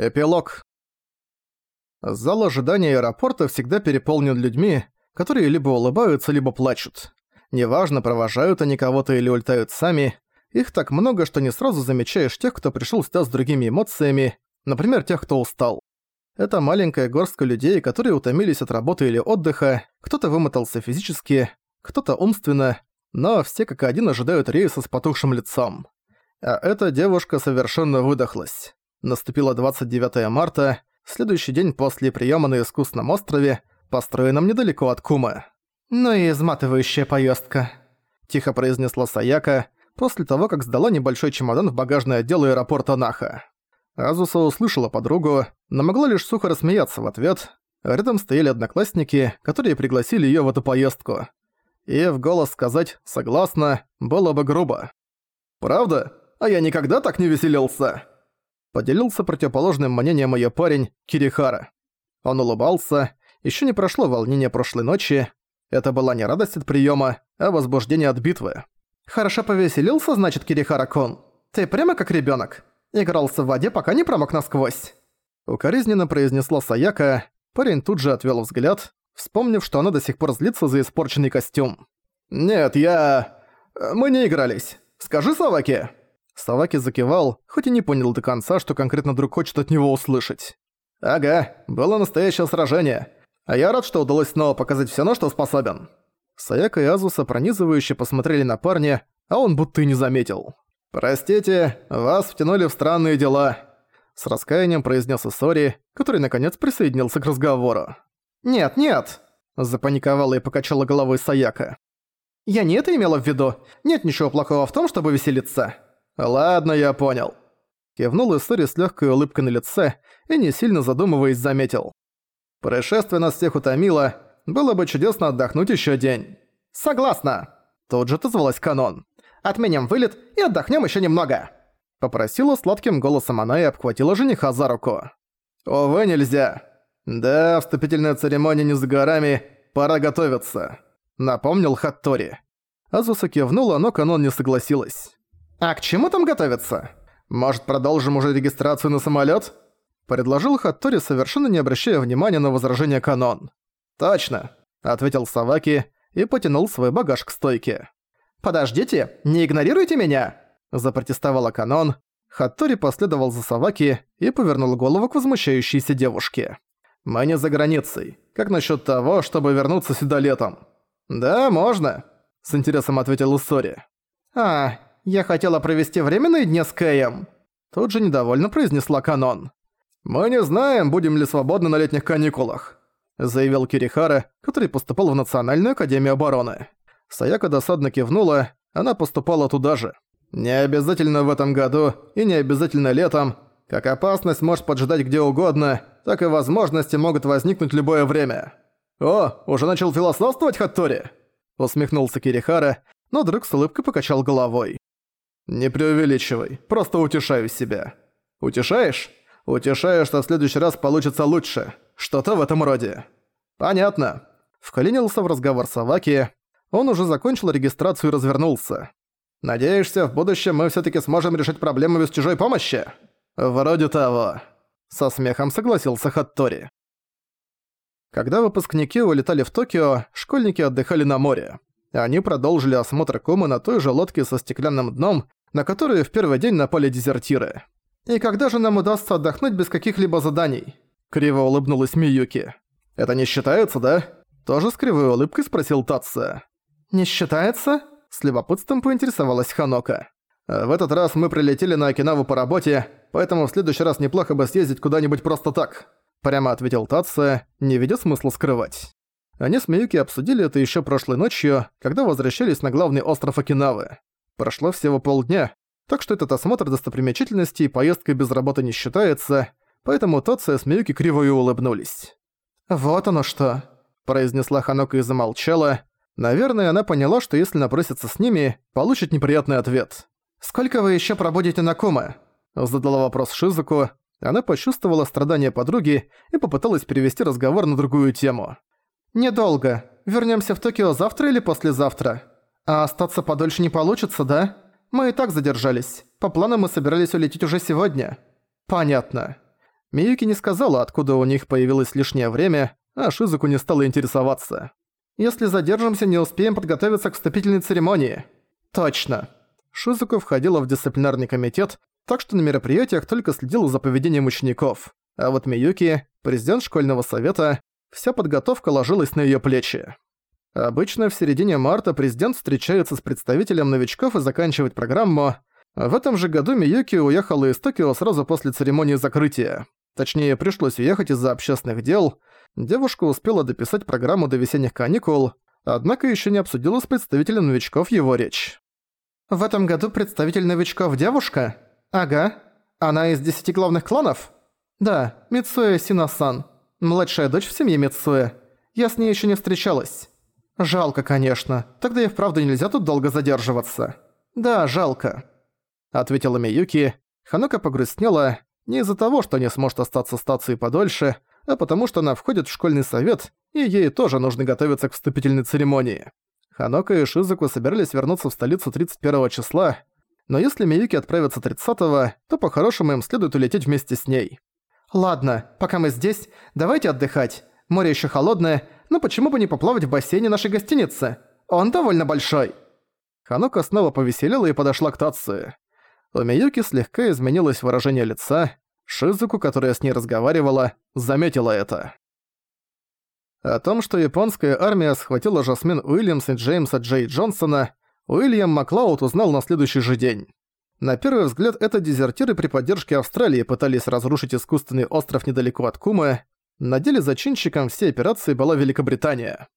Эпилог. Зал ожидания аэропорта всегда переполнен людьми, которые либо улыбаются, либо плачут. Неважно, провожают они кого-то или улетают сами, их так много, что не сразу замечаешь тех, кто пришел сюда с другими эмоциями, например, тех, кто устал. Это маленькая горстка людей, которые утомились от работы или отдыха, кто-то вымотался физически, кто-то умственно, но все как один ожидают рейса с потухшим лицом. А эта девушка совершенно выдохлась. Наступило 29 марта, следующий день после приема на искусственном острове, построенном недалеко от Кумы. «Ну и изматывающая поездка», – тихо произнесла Саяка, после того, как сдала небольшой чемодан в багажный отдел аэропорта Наха. Азуса услышала подругу, но могла лишь сухо рассмеяться в ответ. Рядом стояли одноклассники, которые пригласили её в эту поездку. И в голос сказать «согласна» было бы грубо. «Правда? А я никогда так не веселился!» Поделился противоположным мнением её парень Кирихара. Он улыбался, ещё не прошло волнение прошлой ночи. Это была не радость от приёма, а возбуждение от битвы. «Хорошо повеселился, значит, Кирихара-кун? Ты прямо как ребёнок. Игрался в воде, пока не промок насквозь». Укоризненно произнесла Саяка, парень тут же отвёл взгляд, вспомнив, что она до сих пор злится за испорченный костюм. «Нет, я... Мы не игрались. Скажи Саваке!» Саваки закивал, хоть и не понял до конца, что конкретно друг хочет от него услышать. «Ага, было настоящее сражение. А я рад, что удалось снова показать всё, на что способен». Саяка и Азуса пронизывающе посмотрели на парня, а он будто и не заметил. «Простите, вас втянули в странные дела», — с раскаянием произнес Сори, который наконец присоединился к разговору. «Нет, нет», — запаниковала и покачала головой Саяка. «Я не это имела в виду. Нет ничего плохого в том, чтобы веселиться». «Ладно, я понял». Кивнул Иссори с легкой улыбкой на лице и, не сильно задумываясь, заметил. «Происшествие нас всех утомило. Было бы чудесно отдохнуть еще день». «Согласна!» Тут же отозвалась Канон. «Отменим вылет и отдохнем еще немного!» Попросила сладким голосом она и обхватила жениха за руку. «Увы, нельзя. Да, вступительная церемония не за горами, пора готовиться», — напомнил Хаттори. Азуса кивнула, но Канон не согласилась. «А к чему там готовиться? Может, продолжим уже регистрацию на самолёт?» Предложил Хаттори, совершенно не обращая внимания на возражение Канон. «Точно», — ответил Саваки и потянул свой багаж к стойке. «Подождите, не игнорируйте меня!» – запротестовала Канон. Хаттори последовал за Саваки и повернул голову к возмущающейся девушке. «Мы не за границей. Как насчет того, чтобы вернуться сюда летом?» «Да, можно», – с интересом ответил Уссори. «А, я хотела провести время наедине с Кэем», – тут же недовольно произнесла Канон. «Мы не знаем, будем ли свободны на летних каникулах», – заявил Кирихара, который поступал в Национальную Академию Обороны. Саяка досадно кивнула, она поступала туда же. «Не обязательно в этом году и не обязательно летом. Как опасность может поджидать где угодно, так и возможности могут возникнуть любое время». «О, уже начал философствовать Хаттори?» Усмехнулся Кирихара, но друг с улыбкой покачал головой. «Не преувеличивай, просто утешаю себя». «Утешаешь?» «Утешаю, что в следующий раз получится лучше. Что-то в этом роде». «Понятно». Вклинился в разговор Саваки. Он уже закончил регистрацию и развернулся. «Надеешься, в будущем мы всё-таки сможем решить проблему без чужой помощи?» «Вроде того», — со смехом согласился Хаттори. Когда выпускники улетали в Токио, школьники отдыхали на море. Они продолжили осмотр Кумы на той же лодке со стеклянным дном, на которую в первый день напали дезертиры. «И когда же нам удастся отдохнуть без каких-либо заданий?» Криво улыбнулась Миюки. «Это не считается, да?» Тоже с кривой улыбкой спросил Татса. «Не считается?» С любопытством поинтересовалась Ханока. «В этот раз мы прилетели на Окинаву по работе, поэтому в следующий раз неплохо бы съездить куда-нибудь просто так», прямо ответил Татса, не видя смысла скрывать. Они с Миюки обсудили это еще прошлой ночью, когда возвращались на главный остров Окинавы. Прошло всего полдня, так что этот осмотр достопримечательностей поездкой без работы не считается, поэтому Татса с Миюки криво и улыбнулись. «Вот оно что», – произнесла Ханока и замолчала, Наверное, она поняла, что если напроситься с ними, получит неприятный ответ. «Сколько вы еще пробудете на Куме?» Задала вопрос Шизуку. Она почувствовала страдания подруги и попыталась перевести разговор на другую тему. «Недолго. Вернемся в Токио завтра или послезавтра. А остаться подольше не получится, да? Мы и так задержались. По плану мы собирались улететь уже сегодня». «Понятно». Миюки не сказала, откуда у них появилось лишнее время, а Шизуку не стала интересоваться. «Если задержимся, не успеем подготовиться к вступительной церемонии». «Точно». Шизуку входила в дисциплинарный комитет, так что на мероприятиях только следила за поведением учеников. А вот Миюки, президент школьного совета, вся подготовка ложилась на её плечи. Обычно в середине марта президент встречается с представителем новичков и заканчивает программу. В этом же году Миюки уехала из Токио сразу после церемонии закрытия. Точнее, пришлось уехать из-за общественных дел. Девушка успела дописать программу до весенних каникул, однако ещё не обсудила с представителем новичков его речь. «В этом году представитель новичков девушка? Ага. Она из десяти главных кланов?» «Да, Мицуэ Синасан. Младшая дочь в семье Мицуэ. Я с ней ещё не встречалась. Жалко, конечно. Тогда и вправду нельзя тут долго задерживаться. Да, жалко», — ответила Миюки. Ханока погрустнела не из-за того, что не сможет остаться в стации подольше, а потому что она входит в школьный совет, и ей тоже нужно готовиться к вступительной церемонии. Ханока и Шизуку собирались вернуться в столицу 31 числа, но если Миюки отправится 30-го, то по-хорошему им следует улететь вместе с ней. «Ладно, пока мы здесь, давайте отдыхать. Море еще холодное, но почему бы не поплавать в бассейне нашей гостиницы? Он довольно большой». Ханока снова повеселила и подошла к Тации. У Миюки слегка изменилось выражение лица. Шизуку, которая с ней разговаривала, заметила это. О том, что японская армия схватила Жасмин Уильямс и Джеймса Джей Джонсона, Уильям Маклауд узнал на следующий день. На первый взгляд, это дезертиры при поддержке Австралии пытались разрушить искусственный остров недалеко от Кумы. На деле зачинщиком всей операции была Великобритания.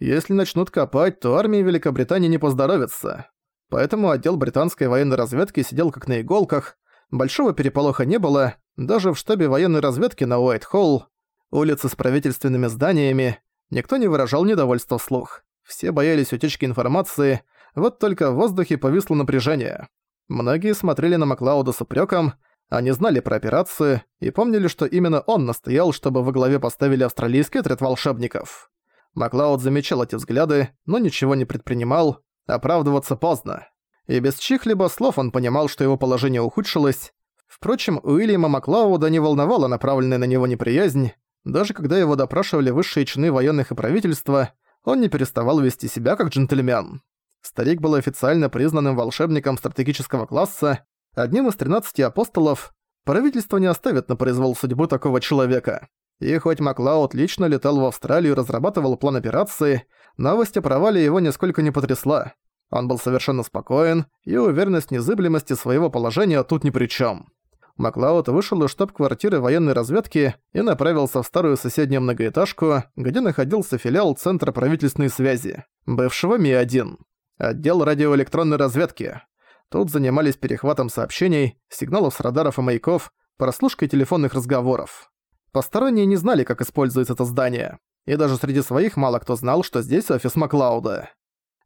Если начнут копать, то армии Великобритании не поздоровится. Поэтому отдел британской военной разведки сидел как на иголках, большого переполоха не было, даже в штабе военной разведки на Уайт-Холл, улицы с правительственными зданиями, никто не выражал недовольства вслух. Все боялись утечки информации, вот только в воздухе повисло напряжение. Многие смотрели на Маклауда с упреком, они знали про операцию и помнили, что именно он настоял, чтобы во главе поставили австралийский отряд волшебников. Маклауд замечал эти взгляды, но ничего не предпринимал, оправдываться поздно. И без чьих-либо слов он понимал, что его положение ухудшилось. Впрочем, Уильяма Маклауда не волновала направленная на него неприязнь. Даже когда его допрашивали высшие чины военных и правительства, он не переставал вести себя как джентльмен. Старик был официально признанным волшебником стратегического класса, одним из 13 апостолов. Правительство не оставит на произвол судьбу такого человека. И хоть Маклауд лично летал в Австралию и разрабатывал план операции, новость о провале его нисколько не потрясла. Он был совершенно спокоен, и уверенность незыблемости своего положения тут ни при чем. Маклауд вышел из штаб-квартиры военной разведки и направился в старую соседнюю многоэтажку, где находился филиал Центра правительственной связи, бывшего Ми-1. Отдел радиоэлектронной разведки. Тут занимались перехватом сообщений, сигналов с радаров и маяков, прослушкой телефонных разговоров. Посторонние не знали, как используется это здание, и даже среди своих мало кто знал, что здесь офис Маклауда.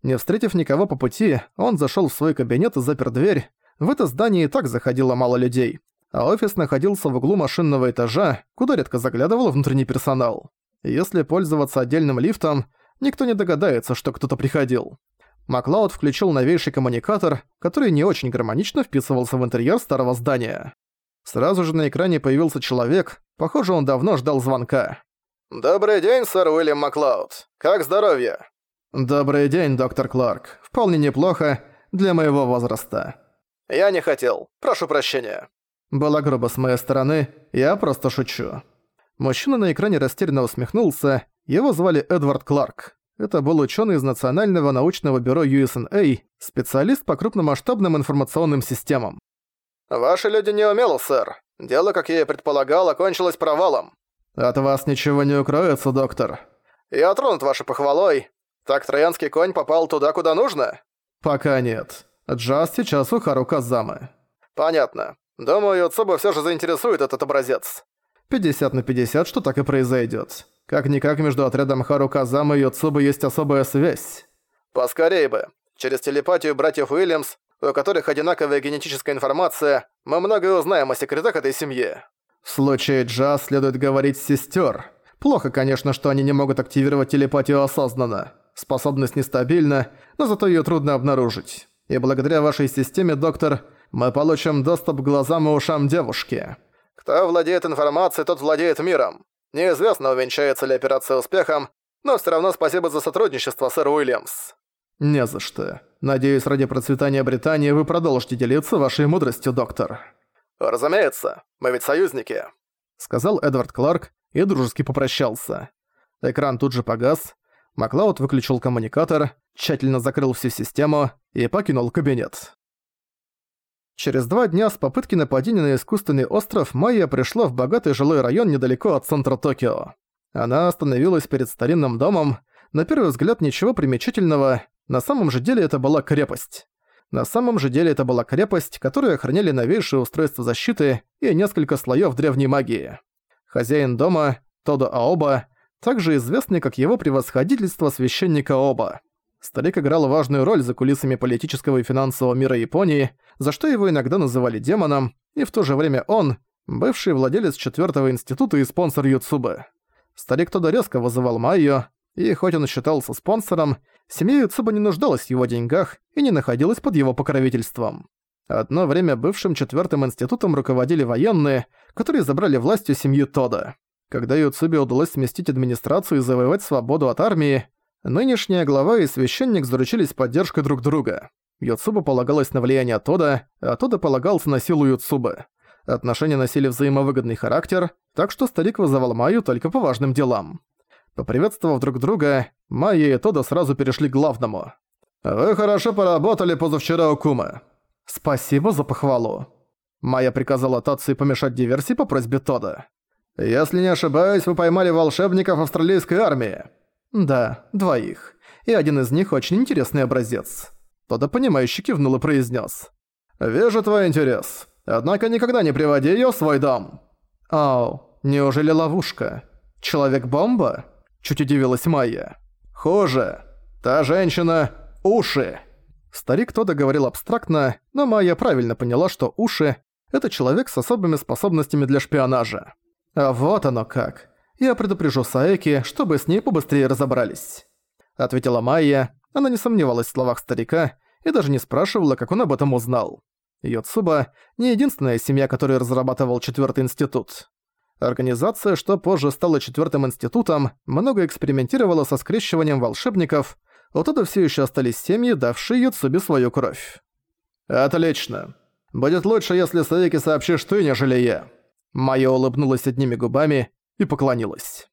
Не встретив никого по пути, он зашёл в свой кабинет и запер дверь. В это здание и так заходило мало людей, а офис находился в углу машинного этажа, куда редко заглядывал внутренний персонал. Если пользоваться отдельным лифтом, никто не догадается, что кто-то приходил. Маклауд включил новейший коммуникатор, который не очень гармонично вписывался в интерьер старого здания. Сразу же на экране появился человек, похоже, он давно ждал звонка. «Добрый день, сэр Уильям Маклауд. Как здоровье?» «Добрый день, доктор Кларк. Вполне неплохо для моего возраста». «Я не хотел. Прошу прощения». Было грубо с моей стороны, я просто шучу. Мужчина на экране растерянно усмехнулся, его звали Эдвард Кларк. Это был ученый из Национального научного бюро USNA, специалист по крупномасштабным информационным системам. «Ваши люди не умелы, сэр. Дело, как я и предполагал, окончилось провалом». «От вас ничего не укроется, доктор». «Я тронут вашей похвалой. Так троянский конь попал туда, куда нужно?» «Пока нет. Джаз сейчас у Хару Казамы». «Понятно. Думаю, Цуба всё же заинтересует этот образец». 50 на 50, что так и произойдет. Как-никак между отрядом Хару Казамы и Йоцубы есть особая связь. Поскорей бы. Через телепатию братьев Уильямс, у которых одинаковая генетическая информация, мы многое узнаем о секретах этой семьи. В случае Джаз следует говорить сестер. Плохо, конечно, что они не могут активировать телепатию осознанно. Способность нестабильна, но зато ее трудно обнаружить. И благодаря вашей системе, доктор, мы получим доступ к глазам и ушам девушки. Кто владеет информацией, тот владеет миром. Неизвестно, увенчается ли операция успехом, но все равно спасибо за сотрудничество, сэр Уильямс». «Не за что. Надеюсь, ради процветания Британии вы продолжите делиться вашей мудростью, доктор». «Разумеется. Мы ведь союзники», — сказал Эдвард Кларк и дружески попрощался. Экран тут же погас, Маклауд выключил коммуникатор, тщательно закрыл всю систему и покинул кабинет. Через два дня с попытки нападения на искусственный остров Майя пришла в богатый жилой район недалеко от центра Токио. Она остановилась перед старинным домом, на первый взгляд ничего примечательного, на самом же деле это была крепость. На самом же деле это была крепость, которую охраняли новейшие устройства защиты и несколько слоёв древней магии. Хозяин дома, Тодо Аоба, также известный как его превосходительство священника Оба. Старик играл важную роль за кулисами политического и финансового мира Японии, за что его иногда называли демоном, и в то же время он – бывший владелец четвертого института и спонсор Юцубы. Старик Тодо резко вызывал Майо, и хоть он считался спонсором, семья Юцуба не нуждалась в его деньгах и не находилась под его покровительством. Одно время бывшим четвертым институтом руководили военные, которые забрали власть у семьи Тода. Когда Юцубе удалось сместить администрацию и завоевать свободу от армии, нынешняя глава и священник заручились поддержкой друг друга. Юцуба полагалась на влияние Тода, а Тода полагался на силу Юцубы. Отношения носили взаимовыгодный характер, так что старик вызывал Майю только по важным делам. Поприветствовав друг друга, Майя и Тода сразу перешли к главному. «Вы хорошо поработали позавчера у Кумы». «Спасибо за похвалу». Майя приказала Татсу помешать диверсии по просьбе Тода. «Если не ошибаюсь, вы поймали волшебников австралийской армии». «Да, двоих. И один из них очень интересный образец». Тодда понимающе кивнул и произнес. «Вижу твой интерес. Однако никогда не приводи её в свой дом». «Ау, неужели ловушка? Человек-бомба?» Чуть удивилась Майя. «Хуже. Та женщина – уши». Старик Тодда говорил абстрактно, но Майя правильно поняла, что уши – это человек с особыми способностями для шпионажа. «А вот оно как. Я предупрежу Саэки, чтобы с ней побыстрее разобрались», — ответила Майя. Она не сомневалась в словах старика и даже не спрашивала, как он об этом узнал. Йоцуба — не единственная семья, которая разрабатывал четвертый институт. Организация, что позже стала четвертым институтом, много экспериментировала со скрещиванием волшебников, оттуда все еще остались семьи, давшие Йоцубе свою кровь. «Отлично. Будет лучше, если Саеки сообщишь ты, нежели я», Майя улыбнулась одними губами и поклонилась.